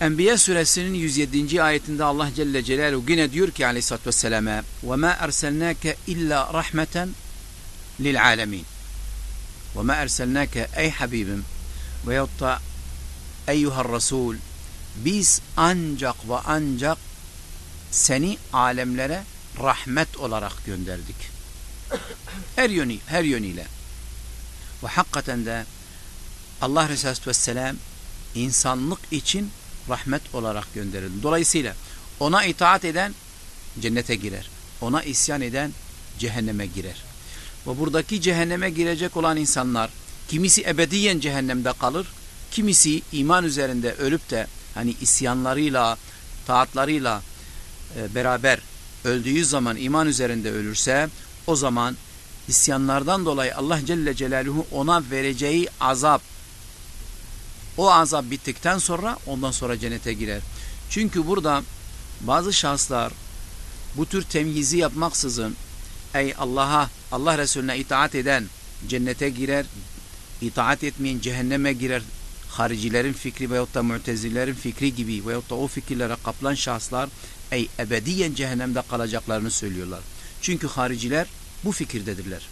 Enbiya suresinin 107. ayetinde Allah Celle Celaluhu yine diyor ki aleyhissalatü vesselam'a وَمَا اَرْسَلْنَاكَ اِلَّا رَحْمَةً لِلْعَالَمِينَ وَمَا اَرْسَلْنَاكَ ey Habibim veyahut da eyyuhar Resul biz ancak ve ancak seni alemlere rahmet olarak gönderdik. Her yönü, her yönüyle. Ve hakikaten de Allah Resulü Vesselam insanlık için rahmet olarak gönderildi. Dolayısıyla ona itaat eden cennete girer. Ona isyan eden cehenneme girer. Ve buradaki cehenneme girecek olan insanlar kimisi ebediyen cehennemde kalır, kimisi iman üzerinde ölüp de hani isyanlarıyla, taatlarıyla e, beraber öldüğü zaman iman üzerinde ölürse o zaman isyanlardan dolayı Allah Celle Celaluhu ona vereceği azap o azap bittikten sonra ondan sonra cennete girer. Çünkü burada bazı şahıslar bu tür temyizi yapmaksızın ey Allah'a Allah Resulüne itaat eden cennete girer, itaat etmeyen cehenneme girer. Haricilerin fikri veyahut da mütezilerin fikri gibi veyahut da o fikirlere kaplan şahıslar ey ebediyen cehennemde kalacaklarını söylüyorlar. Çünkü hariciler bu fikirdedirler.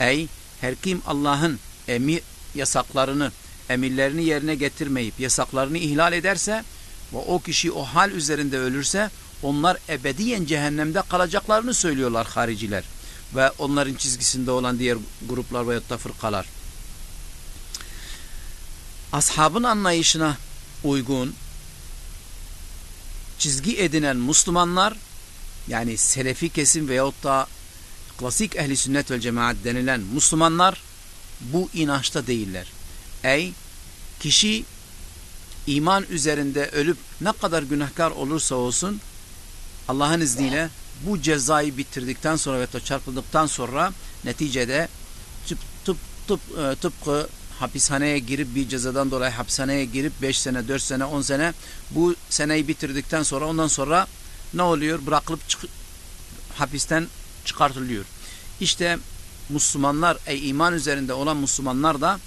Ey her kim Allah'ın emir yasaklarını, emirlerini yerine getirmeyip yasaklarını ihlal ederse ve o kişi o hal üzerinde ölürse onlar ebediyen cehennemde kalacaklarını söylüyorlar hariciler ve onların çizgisinde olan diğer gruplar veyahut da fırkalar. Ashabın anlayışına uygun çizgi edinen Müslümanlar yani selefi kesim veyahut da klasik ehli sünnet ve cemaat denilen Müslümanlar bu inançta değiller. Ey kişi iman üzerinde ölüp ne kadar günahkar olursa olsun Allah'ın izniyle bu cezayı bitirdikten sonra ve çarpıldıktan sonra neticede tıp, tıp, tıp, e, tıpkı hapishaneye girip bir cezadan dolayı hapishaneye girip 5 sene, 4 sene, 10 sene bu seneyi bitirdikten sonra ondan sonra ne oluyor? Bırakılıp çık hapisten çıkartılıyor. İşte Müslümanlar, ey iman üzerinde olan Müslümanlar da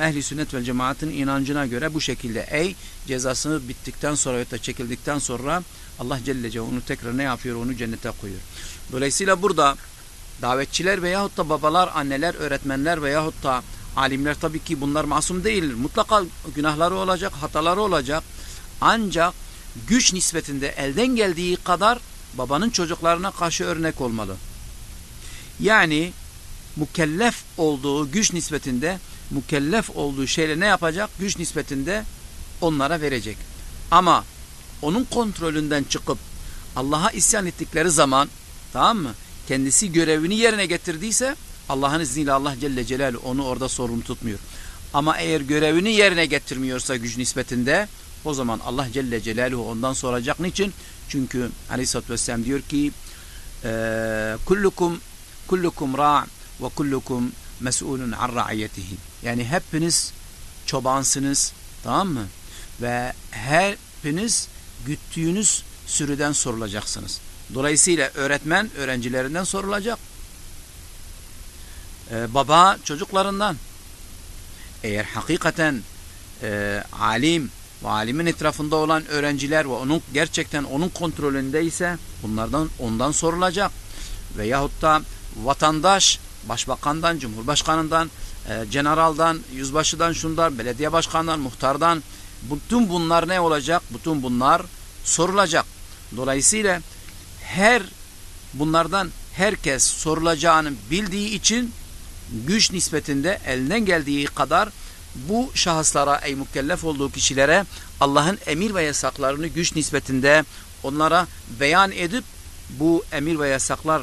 ehli sünnet ve cemaatin inancına göre bu şekilde ey cezasını bittikten sonra ya da çekildikten sonra Allah Celle Celle onu tekrar ne yapıyor? Onu cennete koyuyor. Dolayısıyla burada davetçiler veyahut da babalar, anneler, öğretmenler veyahut da alimler tabii ki bunlar masum değildir. Mutlaka günahları olacak, hataları olacak. Ancak güç nispetinde elden geldiği kadar babanın çocuklarına karşı örnek olmalı. Yani mükellef olduğu güç nispetinde mükellef olduğu şeyle ne yapacak? Güç nispetinde onlara verecek. Ama onun kontrolünden çıkıp Allah'a isyan ettikleri zaman tamam mı? Kendisi görevini yerine getirdiyse Allah'ın izniyle Allah Celle Celaluhu onu orada sorumlu tutmuyor. Ama eğer görevini yerine getirmiyorsa güç nispetinde o zaman Allah Celle Celaluhu ondan soracak. Niçin? Çünkü Aleyhisselatü Vesselam diyor ki kullukum kullukum ra' ve kullukum mes'ulun an ra'iyetihi. Yani hepiniz çobansınız tamam mı? Ve hepiniz güttüğünüz sürüden sorulacaksınız. Dolayısıyla öğretmen öğrencilerinden sorulacak. Ee, baba çocuklarından. Eğer hakikaten e, alim ve alimin etrafında olan öğrenciler ve onun gerçekten onun kontrolündeyse bunlardan ondan sorulacak. Veyahut da vatandaş başbakandan, cumhurbaşkanından, e, generaldan, yüzbaşıdan, şundan, belediye başkanından, muhtardan bütün bunlar ne olacak? Bütün bunlar sorulacak. Dolayısıyla her bunlardan herkes sorulacağını bildiği için güç nispetinde elinden geldiği kadar bu şahıslara ey mükellef olduğu kişilere Allah'ın emir ve yasaklarını güç nispetinde onlara beyan edip bu emir ve yasaklar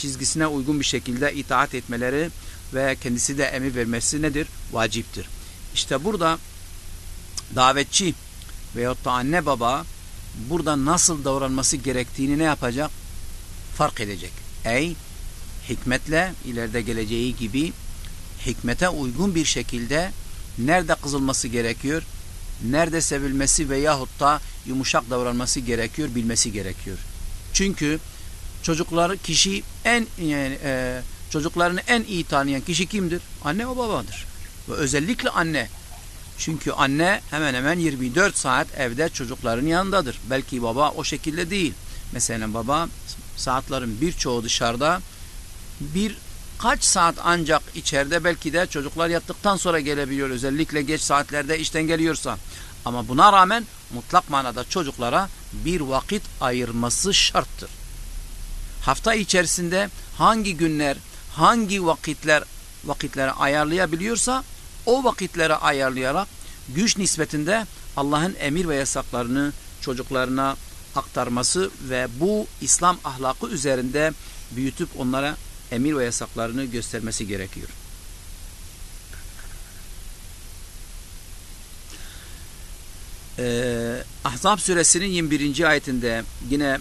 çizgisine uygun bir şekilde itaat etmeleri ve kendisi de emir vermesi nedir? Vaciptir. İşte burada davetçi veyahut da anne baba burada nasıl davranması gerektiğini ne yapacak? Fark edecek. Ey hikmetle ileride geleceği gibi hikmete uygun bir şekilde nerede kızılması gerekiyor, nerede sevilmesi veyahut da yumuşak davranması gerekiyor, bilmesi gerekiyor. Çünkü çocukları kişi en yani, e, çocuklarını en iyi tanıyan kişi kimdir? Anne o babadır. Ve özellikle anne Çünkü anne hemen hemen 24 saat evde çocukların yanındadır. Belki baba o şekilde değil. Mesela baba saatlerin birçoğu dışarıda bir kaç saat ancak içeride belki de çocuklar yattıktan sonra gelebiliyor. Özellikle geç saatlerde işten geliyorsa. Ama buna rağmen mutlak manada çocuklara bir vakit ayırması şarttır. Hafta içerisinde hangi günler, hangi vakitler vakitlere ayarlayabiliyorsa o vakitlere ayarlayarak güç nispetinde Allah'ın emir ve yasaklarını çocuklarına aktarması ve bu İslam ahlakı üzerinde büyütüp onlara emir ve yasaklarını göstermesi gerekiyor. Ee, Ahzab suresinin 21. ayetinde yine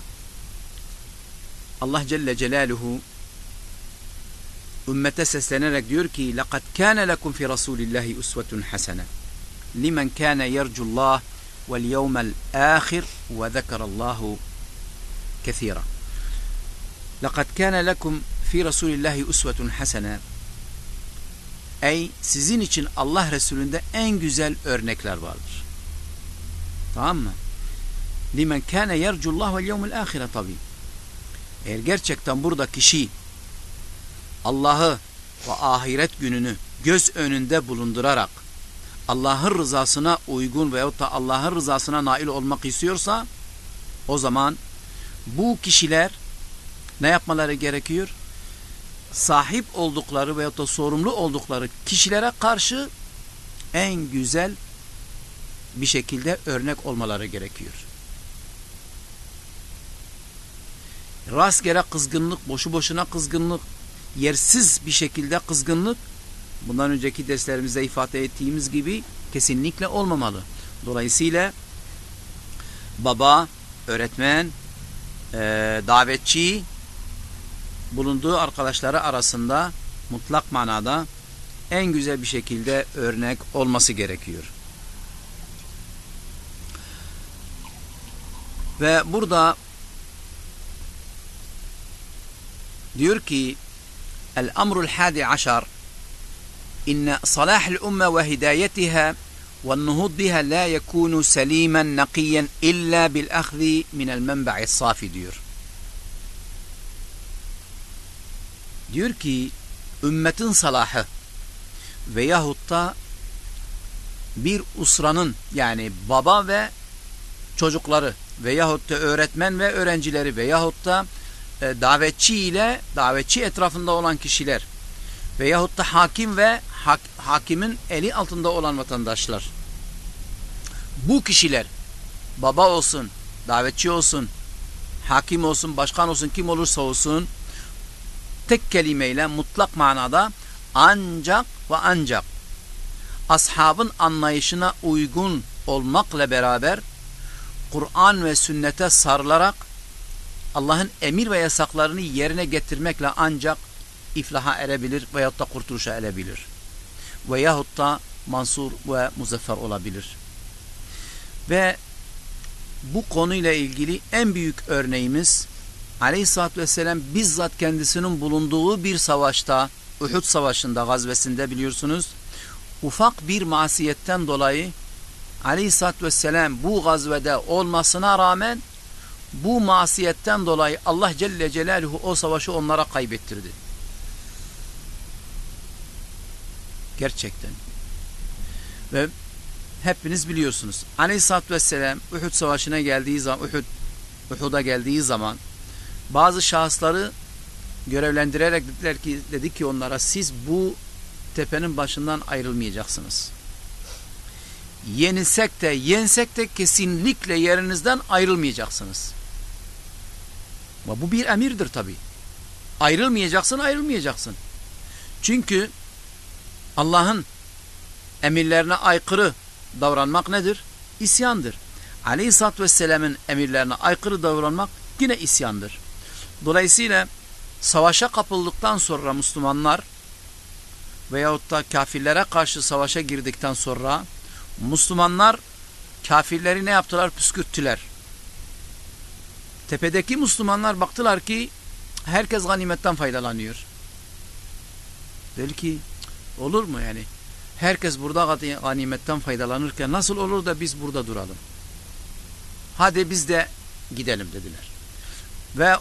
Allah Celle Celaluhu ümmete seslenerek diyor ki لَقَدْ كَانَ لَكُمْ فِي رَسُولِ اللّٰهِ اُسْوَةٌ حَسَنًا لِمَنْ كَانَ يَرْجُ اللّٰهِ وَالْيَوْمَ الْآخِرِ وَذَكَرَ اللّٰهُ كَثِيرًا لَقَدْ كَانَ لَكُمْ فِي رَسُولِ اللّٰهِ اُسْوَةٌ حَسَنًا Ey sizin için Allah Resulü'nde en güzel örnekler vardır. Tamam mı? لِمَنْ كَانَ يَرْجُ اللّٰهُ وَالْيَوْمَ الْآخِرَ طَبِيمًا Eğer gerçekten burada kişi Allah'ı ve ahiret gününü göz önünde bulundurarak Allah'ın rızasına uygun veyahut da Allah'ın rızasına nail olmak istiyorsa o zaman bu kişiler ne yapmaları gerekiyor? Sahip oldukları veyahut da sorumlu oldukları kişilere karşı en güzel bir şekilde örnek olmaları gerekiyor. Rastgele kızgınlık, boşu boşuna kızgınlık, yersiz bir şekilde kızgınlık bundan önceki derslerimizde ifade ettiğimiz gibi kesinlikle olmamalı. Dolayısıyla baba, öğretmen, e, davetçi bulunduğu arkadaşları arasında mutlak manada en güzel bir şekilde örnek olması gerekiyor. Ve burada diyor ki El amrul hadi aşar İnne salahil umme ve hidayetiha ve nuhud biha la yekunu selimen nakiyen illa bil ahzi minel menba'i safi diyor. Diyor ki ümmetin salahı veyahut da bir usranın yani baba ve çocukları veyahut da öğretmen ve öğrencileri veyahut da e, davetçi ile davetçi etrafında olan kişiler veyahut da hakim ve hak, hakimin eli altında olan vatandaşlar. Bu kişiler baba olsun, davetçi olsun, hakim olsun, başkan olsun, kim olursa olsun tek kelimeyle mutlak manada ancak ve ancak ashabın anlayışına uygun olmakla beraber Kur'an ve sünnete sarılarak Allah'ın emir ve yasaklarını yerine getirmekle ancak iflaha erebilir veyahut da kurtuluşa erebilir. Veyahut da mansur ve muzaffer olabilir. Ve bu konuyla ilgili en büyük örneğimiz Aleyhisselatü Vesselam bizzat kendisinin bulunduğu bir savaşta Uhud Savaşı'nda gazvesinde biliyorsunuz ufak bir masiyetten dolayı Aleyhisselatü Vesselam bu gazvede olmasına rağmen bu masiyetten dolayı Allah Celle Celaluhu o savaşı onlara kaybettirdi. Gerçekten. Ve hepiniz biliyorsunuz. Aleyhisselatü Vesselam Uhud Savaşı'na geldiği zaman Uhud, Uhud'a geldiği zaman bazı şahısları görevlendirerek dediler ki, dedi ki onlara siz bu tepenin başından ayrılmayacaksınız. Yenilsek de yensek de kesinlikle yerinizden ayrılmayacaksınız. Ama bu bir emirdir tabi. Ayrılmayacaksın ayrılmayacaksın. Çünkü Allah'ın emirlerine aykırı davranmak nedir? İsyandır. Aleyhisselatü Vesselam'ın emirlerine aykırı davranmak yine isyandır. Dolayısıyla savaşa kapıldıktan sonra Müslümanlar veyahut da kafirlere karşı savaşa girdikten sonra Müslümanlar kafirleri ne yaptılar? Püskürttüler. Tepedeki Müslümanlar baktılar ki herkes ganimetten faydalanıyor. Dedi ki olur mu yani? Herkes burada gani- ganimetten faydalanırken nasıl olur da biz burada duralım? Hadi biz de gidelim dediler. Ve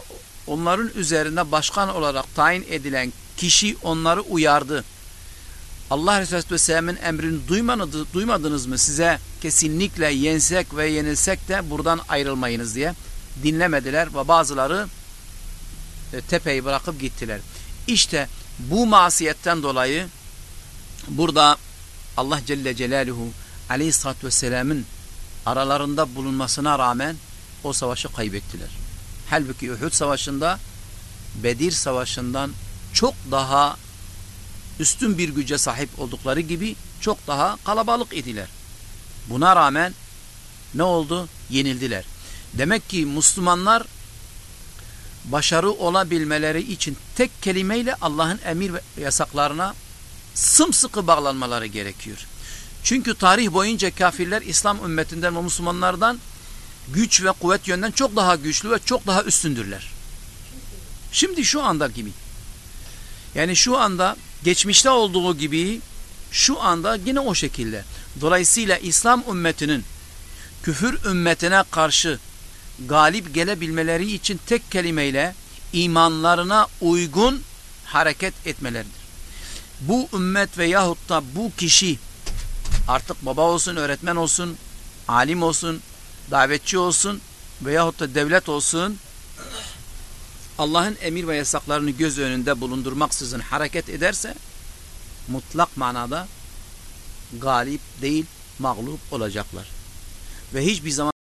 onların üzerine başkan olarak tayin edilen kişi onları uyardı. Allah Resulü Aleyhisselam'ın emrini duymadı, duymadınız mı? Size kesinlikle yensek ve yenilsek de buradan ayrılmayınız diye dinlemediler ve bazıları e, tepeyi bırakıp gittiler. İşte bu masiyetten dolayı burada Allah Celle Celaluhu Aleyhisselatü Vesselam'ın aralarında bulunmasına rağmen o savaşı kaybettiler. Halbuki Uhud Savaşı'nda Bedir Savaşı'ndan çok daha üstün bir güce sahip oldukları gibi çok daha kalabalık idiler. Buna rağmen ne oldu? Yenildiler. Demek ki Müslümanlar başarı olabilmeleri için tek kelimeyle Allah'ın emir ve yasaklarına sımsıkı bağlanmaları gerekiyor. Çünkü tarih boyunca kafirler İslam ümmetinden ve Müslümanlardan güç ve kuvvet yönden çok daha güçlü ve çok daha üstündürler. Şimdi şu anda gibi. Yani şu anda geçmişte olduğu gibi şu anda yine o şekilde. Dolayısıyla İslam ümmetinin küfür ümmetine karşı galip gelebilmeleri için tek kelimeyle imanlarına uygun hareket etmeleridir. Bu ümmet veyahut da bu kişi artık baba olsun, öğretmen olsun, alim olsun, davetçi olsun veyahut da devlet olsun Allah'ın emir ve yasaklarını göz önünde bulundurmaksızın hareket ederse mutlak manada galip değil mağlup olacaklar. Ve hiçbir zaman